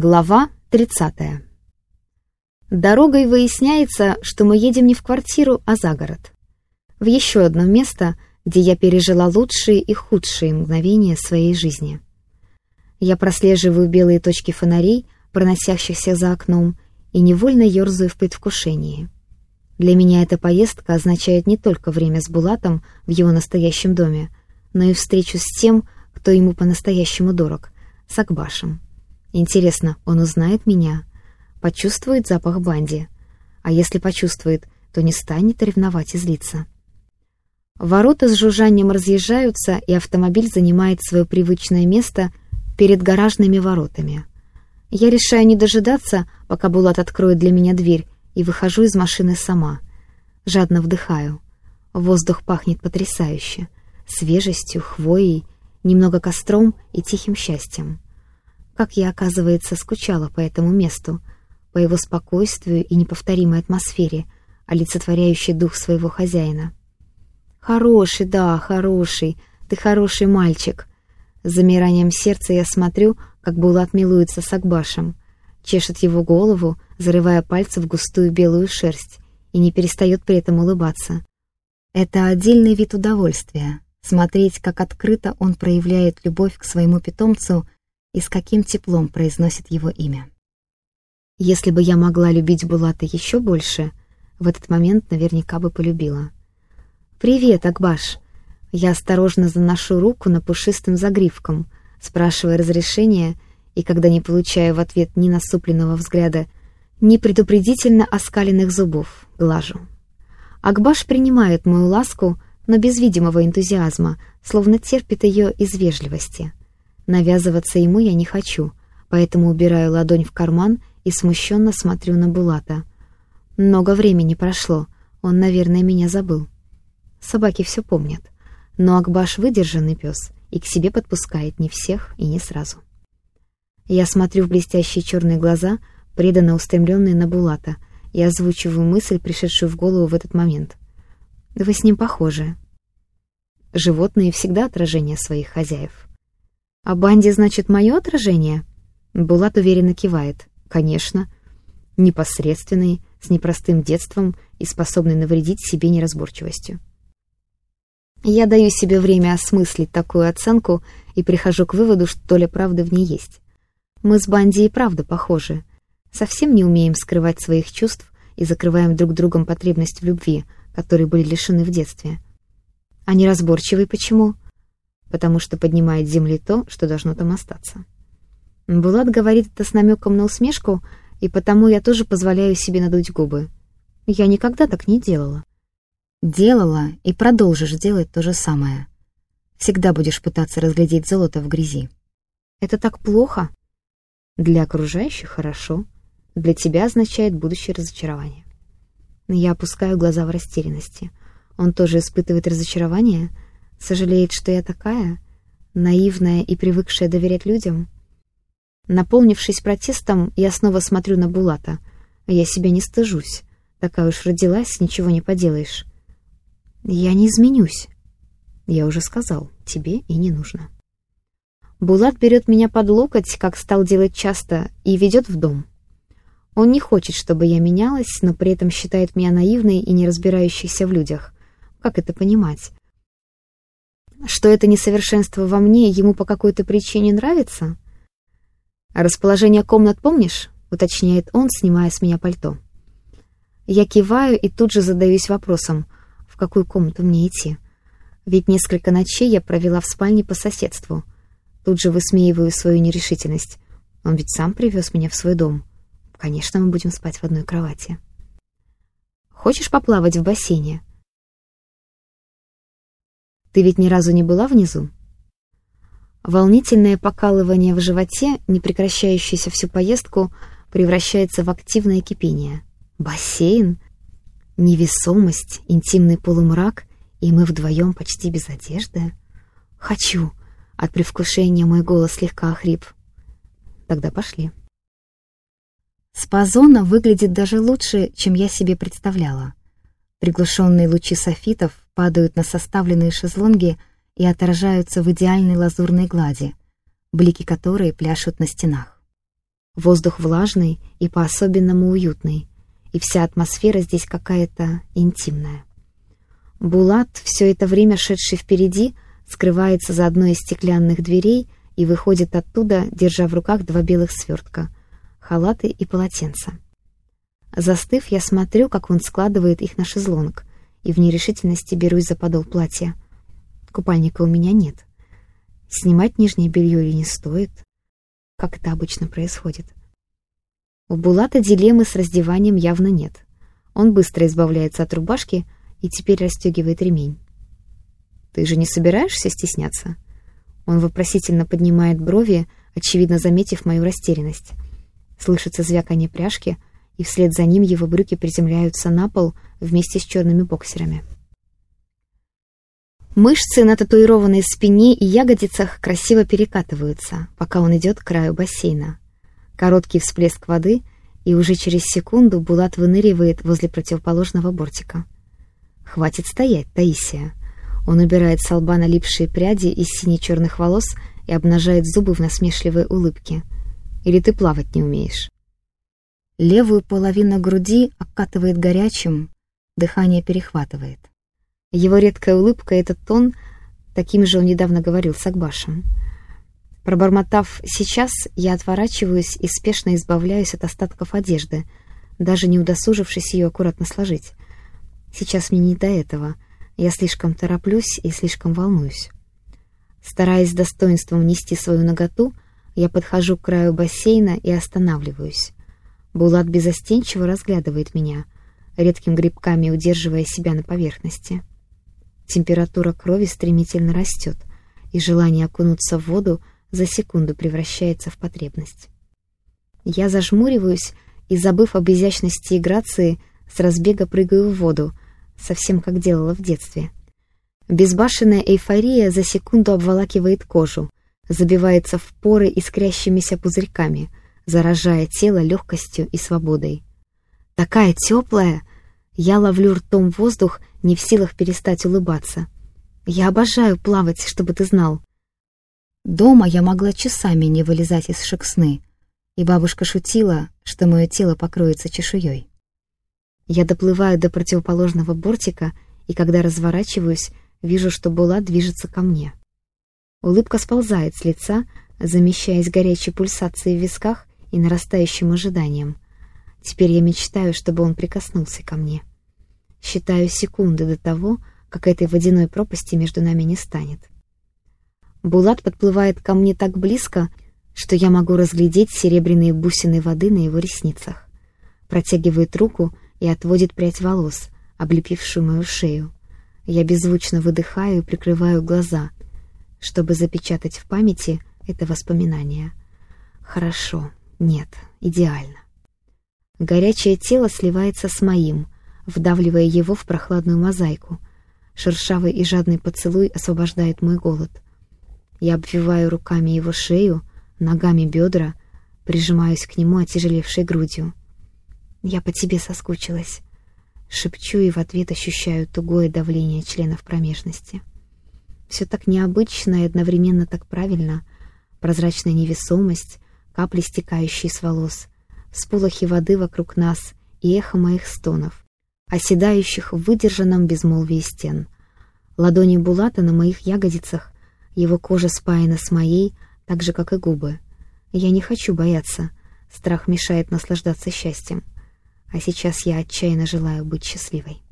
Глава 30. Дорогой выясняется, что мы едем не в квартиру, а за город. В еще одно место, где я пережила лучшие и худшие мгновения своей жизни. Я прослеживаю белые точки фонарей, проносящихся за окном, и невольно ерзаю в предвкушении. Для меня эта поездка означает не только время с Булатом в его настоящем доме, но и встречу с тем, кто ему по-настоящему дорог, с Акбашем. Интересно, он узнает меня? Почувствует запах банди? А если почувствует, то не станет ревновать и злиться. Ворота с жужжанием разъезжаются, и автомобиль занимает свое привычное место перед гаражными воротами. Я решаю не дожидаться, пока Булат откроет для меня дверь, и выхожу из машины сама. Жадно вдыхаю. Воздух пахнет потрясающе. Свежестью, хвоей, немного костром и тихим счастьем. Как я, оказывается, скучала по этому месту, по его спокойствию и неповторимой атмосфере, олицетворяющей дух своего хозяина. «Хороший, да, хороший, ты хороший мальчик». С замиранием сердца я смотрю, как Булат милуется с Акбашем, чешет его голову, зарывая пальцы в густую белую шерсть, и не перестает при этом улыбаться. Это отдельный вид удовольствия — смотреть, как открыто он проявляет любовь к своему питомцу — и с каким теплом произносит его имя. Если бы я могла любить Булата еще больше, в этот момент наверняка бы полюбила. «Привет, Акбаш!» Я осторожно заношу руку на пушистым загривком, спрашивая разрешения, и когда не получаю в ответ ни насупленного взгляда, ни предупредительно оскаленных зубов, глажу. Акбаш принимает мою ласку, но без видимого энтузиазма, словно терпит ее из вежливости. Навязываться ему я не хочу, поэтому убираю ладонь в карман и смущенно смотрю на Булата. Много времени прошло, он, наверное, меня забыл. Собаки все помнят, но Акбаш выдержанный пес и к себе подпускает не всех и не сразу. Я смотрю в блестящие черные глаза, преданно устремленные на Булата, и озвучиваю мысль, пришедшую в голову в этот момент. Вы с ним похожи. Животные всегда отражение своих хозяев. «А Банди, значит, мое отражение?» Булат уверенно кивает. «Конечно. Непосредственный, с непростым детством и способный навредить себе неразборчивостью». Я даю себе время осмыслить такую оценку и прихожу к выводу, что доля правды в ней есть. Мы с Банди и правда похожи. Совсем не умеем скрывать своих чувств и закрываем друг другом потребность в любви, которые были лишены в детстве. А неразборчивый почему? — потому что поднимает земли то, что должно там остаться. Булат говорит это с намеком на усмешку, и потому я тоже позволяю себе надуть губы. Я никогда так не делала. Делала и продолжишь делать то же самое. Всегда будешь пытаться разглядеть золото в грязи. Это так плохо? Для окружающих хорошо. Для тебя означает будущее разочарование. Я опускаю глаза в растерянности. Он тоже испытывает разочарование — Сожалеет, что я такая, наивная и привыкшая доверять людям. Наполнившись протестом, я снова смотрю на Булата. Я себя не стыжусь. Такая уж родилась, ничего не поделаешь. Я не изменюсь. Я уже сказал, тебе и не нужно. Булат берет меня под локоть, как стал делать часто, и ведет в дом. Он не хочет, чтобы я менялась, но при этом считает меня наивной и не разбирающейся в людях. Как это понимать? Что это несовершенство во мне ему по какой-то причине нравится? А расположение комнат помнишь? уточняет он, снимая с меня пальто. Я киваю и тут же задаюсь вопросом, в какую комнату мне идти. Ведь несколько ночей я провела в спальне по соседству. Тут же высмеиваю свою нерешительность. Он ведь сам привез меня в свой дом. Конечно, мы будем спать в одной кровати. Хочешь поплавать в бассейне? Ты ведь ни разу не была внизу? Волнительное покалывание в животе, не прекращающееся всю поездку, превращается в активное кипение. Бассейн, невесомость, интимный полумрак, и мы вдвоем почти без одежды. Хочу. От привкушения мой голос слегка охрип. Тогда пошли. Спазона выглядит даже лучше, чем я себе представляла. Приглушенные лучи софитов падают на составленные шезлонги и отражаются в идеальной лазурной глади, блики которой пляшут на стенах. Воздух влажный и по-особенному уютный, и вся атмосфера здесь какая-то интимная. Булат, все это время шедший впереди, скрывается за одной из стеклянных дверей и выходит оттуда, держа в руках два белых свертка — халаты и полотенца. Застыв, я смотрю, как он складывает их на шезлонг, и в нерешительности берусь за подол платья. Купальника у меня нет. Снимать нижнее белье или не стоит? Как это обычно происходит? У Булата дилеммы с раздеванием явно нет. Он быстро избавляется от рубашки и теперь расстегивает ремень. «Ты же не собираешься стесняться?» Он вопросительно поднимает брови, очевидно заметив мою растерянность. Слышится звяканье пряжки, и вслед за ним его брюки приземляются на пол вместе с черными боксерами. Мышцы на татуированной спине и ягодицах красиво перекатываются, пока он идет к краю бассейна. Короткий всплеск воды, и уже через секунду Булат выныривает возле противоположного бортика. «Хватит стоять, Таисия!» Он убирает с лба налипшие пряди из сине-черных волос и обнажает зубы в насмешливой улыбке. «Или ты плавать не умеешь?» Левую половину груди окатывает горячим, дыхание перехватывает. Его редкая улыбка — этот тон, таким же он недавно говорил с Акбашем. Пробормотав «сейчас», я отворачиваюсь и спешно избавляюсь от остатков одежды, даже не удосужившись ее аккуратно сложить. Сейчас мне не до этого — я слишком тороплюсь и слишком волнуюсь. Стараясь с достоинством нести свою наготу, я подхожу к краю бассейна и останавливаюсь. Булат безостенчиво разглядывает меня, редким грибками удерживая себя на поверхности. Температура крови стремительно растет, и желание окунуться в воду за секунду превращается в потребность. Я зажмуриваюсь и, забыв об изящности и грации, с разбега прыгаю в воду, совсем как делала в детстве. Безбашенная эйфория за секунду обволакивает кожу, забивается в поры искрящимися пузырьками, заражая тело легкостью и свободой. Такая теплая! Я ловлю ртом воздух, не в силах перестать улыбаться. Я обожаю плавать, чтобы ты знал. Дома я могла часами не вылезать из шексны, и бабушка шутила, что мое тело покроется чешуей. Я доплываю до противоположного бортика, и когда разворачиваюсь, вижу, что Булат движется ко мне. Улыбка сползает с лица, замещаясь горячей пульсацией в висках и нарастающим ожиданием. Теперь я мечтаю, чтобы он прикоснулся ко мне. Считаю секунды до того, как этой водяной пропасти между нами не станет. Булат подплывает ко мне так близко, что я могу разглядеть серебряные бусины воды на его ресницах. Протягивает руку и отводит прядь волос, облепившую мою шею. Я беззвучно выдыхаю и прикрываю глаза, чтобы запечатать в памяти это воспоминание. Хорошо, нет, идеально. Горячее тело сливается с моим, вдавливая его в прохладную мозаику. Шершавый и жадный поцелуй освобождает мой голод. Я обвиваю руками его шею, ногами бедра, прижимаюсь к нему отяжелевшей грудью. «Я по тебе соскучилась», — шепчу и в ответ ощущаю тугое давление членов промежности. Все так необычно и одновременно так правильно. Прозрачная невесомость, капли, стекающие с волос, всполохи воды вокруг нас и эхо моих стонов, оседающих в выдержанном безмолвии стен. Ладони Булата на моих ягодицах, его кожа спаяна с моей, так же, как и губы. Я не хочу бояться, страх мешает наслаждаться счастьем а сейчас я отчаянно желаю быть счастливой.